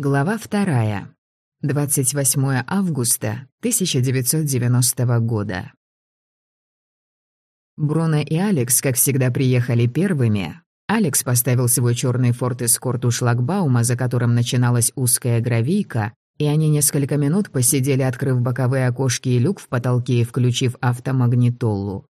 Глава вторая. 28 августа 1990 года. Бруно и Алекс, как всегда, приехали первыми. Алекс поставил свой черный форт эскорт у шлагбаума, за которым начиналась узкая гравийка, и они несколько минут посидели, открыв боковые окошки и люк в потолке и включив автомагнитолу.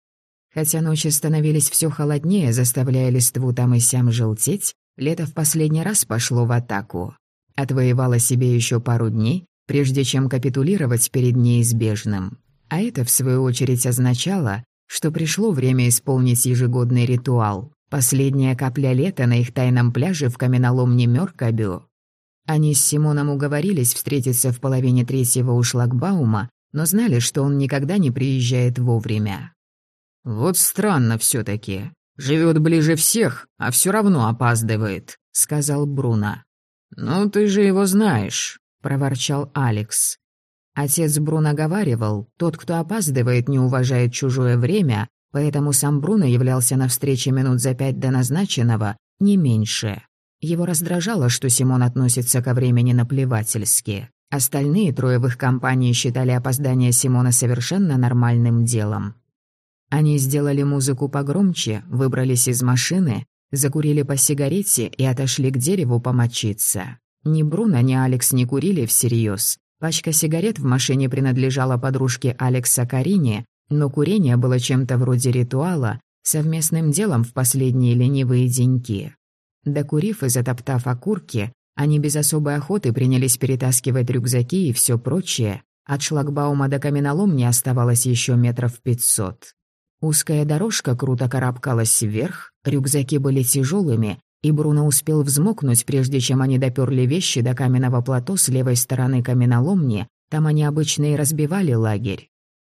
Хотя ночи становились все холоднее, заставляя листву там и сям желтеть, лето в последний раз пошло в атаку. Отвоевала себе еще пару дней, прежде чем капитулировать перед неизбежным. А это, в свою очередь, означало, что пришло время исполнить ежегодный ритуал. Последняя капля лета на их тайном пляже в каменоломне Мёркабю. Они с Симоном уговорились встретиться в половине третьего у шлагбаума, но знали, что он никогда не приезжает вовремя. «Вот странно все таки Живет ближе всех, а все равно опаздывает», — сказал Бруно. «Ну, ты же его знаешь», — проворчал Алекс. Отец Бруно говаривал, тот, кто опаздывает, не уважает чужое время, поэтому сам Бруно являлся на встрече минут за пять до назначенного, не меньше. Его раздражало, что Симон относится ко времени наплевательски. Остальные трое в их компании считали опоздание Симона совершенно нормальным делом. Они сделали музыку погромче, выбрались из машины Закурили по сигарете и отошли к дереву помочиться. Ни Бруно, ни Алекс не курили всерьез. Пачка сигарет в машине принадлежала подружке Алекса Карине, но курение было чем-то вроде ритуала, совместным делом в последние ленивые деньки. Докурив и затоптав окурки, они без особой охоты принялись перетаскивать рюкзаки и все прочее. От шлагбаума до каменоломни оставалось еще метров пятьсот. Узкая дорожка круто карабкалась вверх, рюкзаки были тяжелыми, и Бруно успел взмокнуть, прежде чем они доперли вещи до каменного плато с левой стороны каменоломни, там они обычно и разбивали лагерь.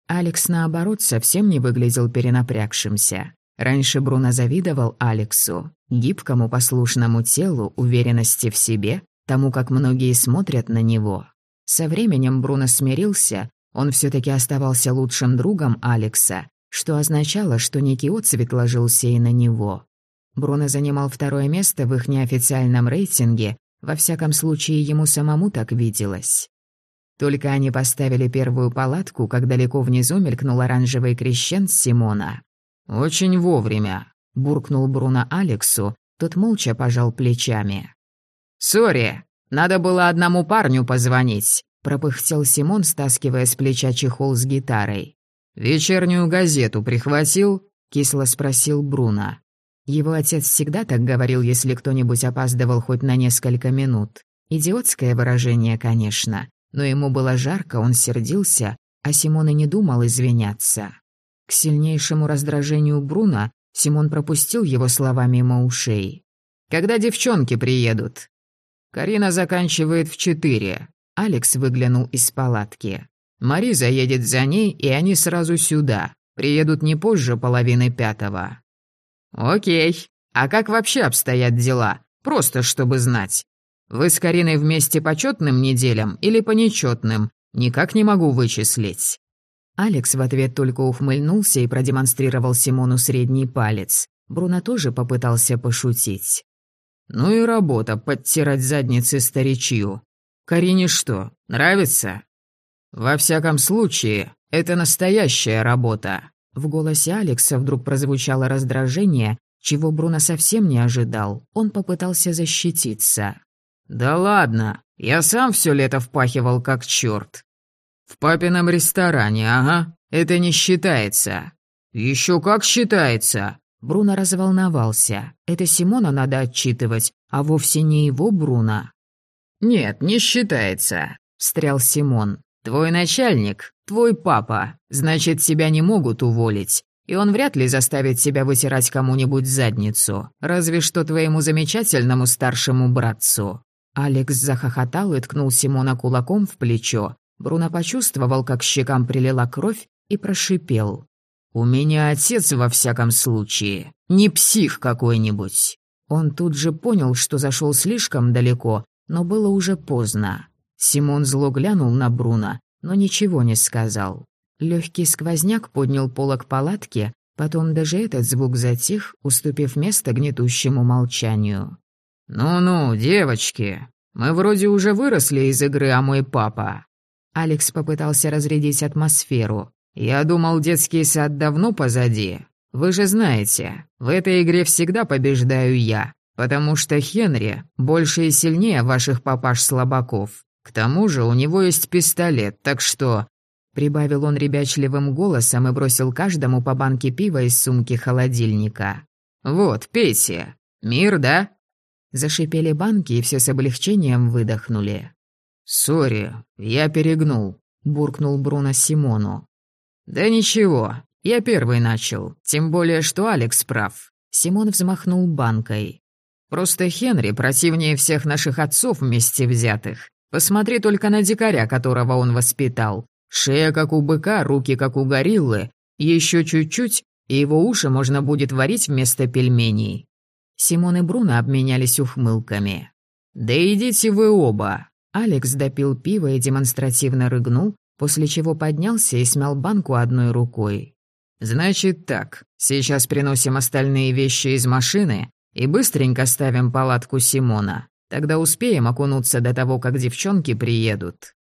Алекс, наоборот, совсем не выглядел перенапрягшимся. Раньше Бруно завидовал Алексу, гибкому послушному телу, уверенности в себе, тому, как многие смотрят на него. Со временем Бруно смирился, он все таки оставался лучшим другом Алекса, что означало, что некий отцвет ложился и на него. Бруно занимал второе место в их неофициальном рейтинге, во всяком случае ему самому так виделось. Только они поставили первую палатку, как далеко внизу мелькнул оранжевый крещент Симона. «Очень вовремя», — буркнул Бруно Алексу, тот молча пожал плечами. «Сори, надо было одному парню позвонить», — пропыхтел Симон, стаскивая с плеча чехол с гитарой. «Вечернюю газету прихватил?» — кисло спросил Бруно. Его отец всегда так говорил, если кто-нибудь опаздывал хоть на несколько минут. Идиотское выражение, конечно, но ему было жарко, он сердился, а Симон и не думал извиняться. К сильнейшему раздражению Бруно Симон пропустил его слова мимо ушей. «Когда девчонки приедут?» «Карина заканчивает в четыре». Алекс выглянул из палатки. Мари заедет за ней, и они сразу сюда. Приедут не позже половины пятого». «Окей. А как вообще обстоят дела? Просто чтобы знать. Вы с Кариной вместе по чётным неделям или по нечётным? Никак не могу вычислить». Алекс в ответ только ухмыльнулся и продемонстрировал Симону средний палец. Бруно тоже попытался пошутить. «Ну и работа, подтирать задницы старичью. Карине что, нравится?» «Во всяком случае, это настоящая работа». В голосе Алекса вдруг прозвучало раздражение, чего Бруно совсем не ожидал. Он попытался защититься. «Да ладно, я сам все лето впахивал как черт. В папином ресторане, ага, это не считается». Еще как считается. Бруно разволновался. Это Симона надо отчитывать, а вовсе не его Бруно. «Нет, не считается», — встрял Симон. «Твой начальник, твой папа, значит, тебя не могут уволить, и он вряд ли заставит себя вытирать кому-нибудь задницу, разве что твоему замечательному старшему братцу». Алекс захохотал и ткнул Симона кулаком в плечо. Бруно почувствовал, как щекам прилила кровь, и прошипел. «У меня отец, во всяком случае, не псих какой-нибудь». Он тут же понял, что зашел слишком далеко, но было уже поздно. Симон зло глянул на Бруно, но ничего не сказал. Легкий сквозняк поднял полок палатки, потом даже этот звук затих, уступив место гнетущему молчанию. «Ну-ну, девочки, Мы вроде уже выросли из игры «А мой папа». Алекс попытался разрядить атмосферу. «Я думал, детский сад давно позади. Вы же знаете, в этой игре всегда побеждаю я, потому что Хенри больше и сильнее ваших папаш-слабаков. К тому же у него есть пистолет, так что...» Прибавил он ребячливым голосом и бросил каждому по банке пива из сумки холодильника. «Вот, пейте. Мир, да?» Зашипели банки, и все с облегчением выдохнули. «Сори, я перегнул», — буркнул Бруно Симону. «Да ничего, я первый начал, тем более, что Алекс прав». Симон взмахнул банкой. «Просто Хенри противнее всех наших отцов вместе взятых. Посмотри только на дикаря, которого он воспитал. Шея как у быка, руки как у гориллы. Еще чуть-чуть, и его уши можно будет варить вместо пельменей». Симон и Бруно обменялись ухмылками. «Да идите вы оба!» Алекс допил пиво и демонстративно рыгнул, после чего поднялся и смял банку одной рукой. «Значит так, сейчас приносим остальные вещи из машины и быстренько ставим палатку Симона. Тогда успеем окунуться до того, как девчонки приедут».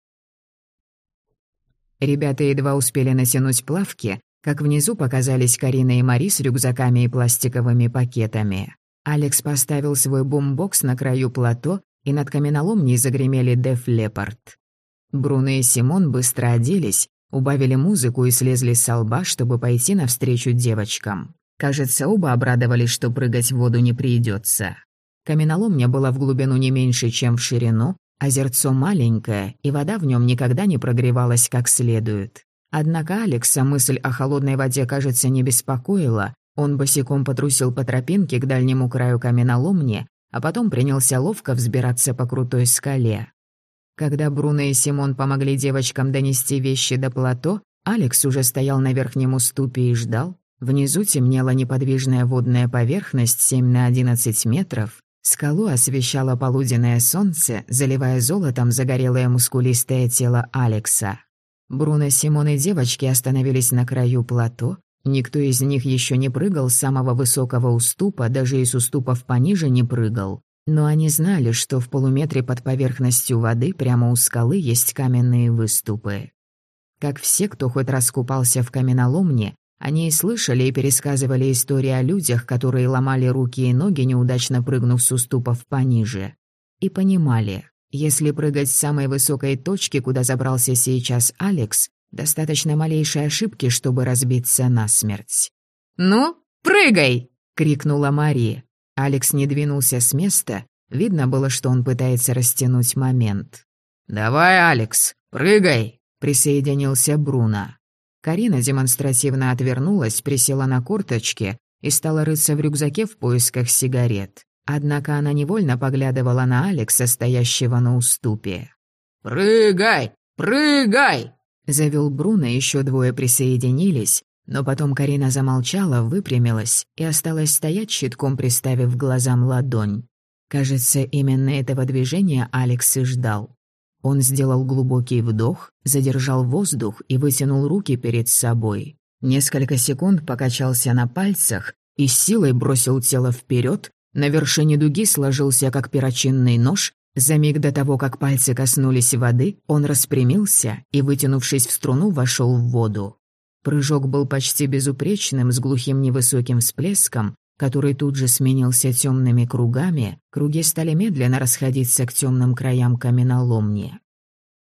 Ребята едва успели натянуть плавки, как внизу показались Карина и Мари с рюкзаками и пластиковыми пакетами. Алекс поставил свой бумбокс на краю плато и над каменоломней загремели Деф Лепард. Бруно и Симон быстро оделись, убавили музыку и слезли с лба, чтобы пойти навстречу девочкам. Кажется, оба обрадовались, что прыгать в воду не придется. Каменоломня была в глубину не меньше, чем в ширину, озерцо маленькое, и вода в нем никогда не прогревалась как следует. Однако Алекса мысль о холодной воде, кажется, не беспокоила. Он босиком потрусил по тропинке к дальнему краю каменоломни, а потом принялся ловко взбираться по крутой скале. Когда Бруно и Симон помогли девочкам донести вещи до плато, Алекс уже стоял на верхнем уступе и ждал. Внизу темнела неподвижная водная поверхность 7 на 11 метров. Скалу освещало полуденное солнце, заливая золотом загорелое мускулистое тело Алекса. Бруно, Симон и девочки остановились на краю плато, Никто из них еще не прыгал с самого высокого уступа, даже из уступов пониже не прыгал. Но они знали, что в полуметре под поверхностью воды прямо у скалы есть каменные выступы. Как все, кто хоть раз купался в каменоломне, они и слышали и пересказывали истории о людях, которые ломали руки и ноги, неудачно прыгнув с уступов пониже. И понимали, если прыгать с самой высокой точки, куда забрался сейчас Алекс, Достаточно малейшей ошибки, чтобы разбиться насмерть. «Ну, прыгай!» — крикнула Мари. Алекс не двинулся с места. Видно было, что он пытается растянуть момент. «Давай, Алекс, прыгай!» — присоединился Бруно. Карина демонстративно отвернулась, присела на корточки и стала рыться в рюкзаке в поисках сигарет. Однако она невольно поглядывала на Алекса, стоящего на уступе. «Прыгай! Прыгай!» Завел Бруно, еще двое присоединились, но потом Карина замолчала, выпрямилась и осталась стоять, щитком приставив глазам ладонь. Кажется, именно этого движения Алекс и ждал. Он сделал глубокий вдох, задержал воздух и вытянул руки перед собой. Несколько секунд покачался на пальцах и с силой бросил тело вперед, на вершине дуги сложился как перочинный нож за миг до того, как пальцы коснулись воды, он распрямился и, вытянувшись в струну, вошел в воду. Прыжок был почти безупречным, с глухим невысоким всплеском, который тут же сменился темными кругами, круги стали медленно расходиться к темным краям каменоломни.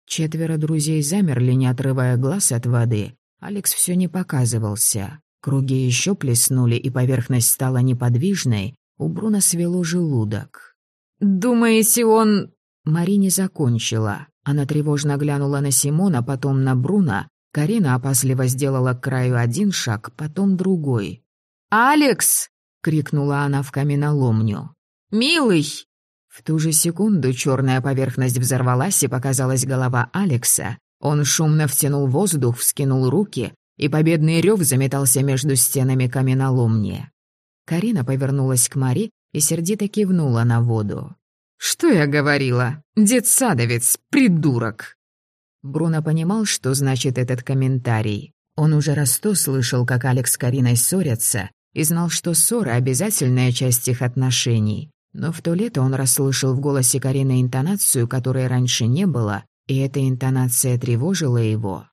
Четверо друзей замерли, не отрывая глаз от воды. Алекс все не показывался. Круги еще плеснули, и поверхность стала неподвижной. У Бруна свело желудок. «Думаете, он...» Мари не закончила. Она тревожно глянула на Симона, потом на Бруна. Карина опасливо сделала к краю один шаг, потом другой. «Алекс!» — крикнула она в каменоломню. «Милый!» В ту же секунду черная поверхность взорвалась и показалась голова Алекса. Он шумно втянул воздух, вскинул руки, и победный рев заметался между стенами каменоломни. Карина повернулась к Мари и сердито кивнула на воду. «Что я говорила? Детсадовец, придурок!» Бруно понимал, что значит этот комментарий. Он уже раз то слышал, как Алекс с Кариной ссорятся, и знал, что ссора — обязательная часть их отношений. Но в то лето он расслышал в голосе Карины интонацию, которой раньше не было, и эта интонация тревожила его.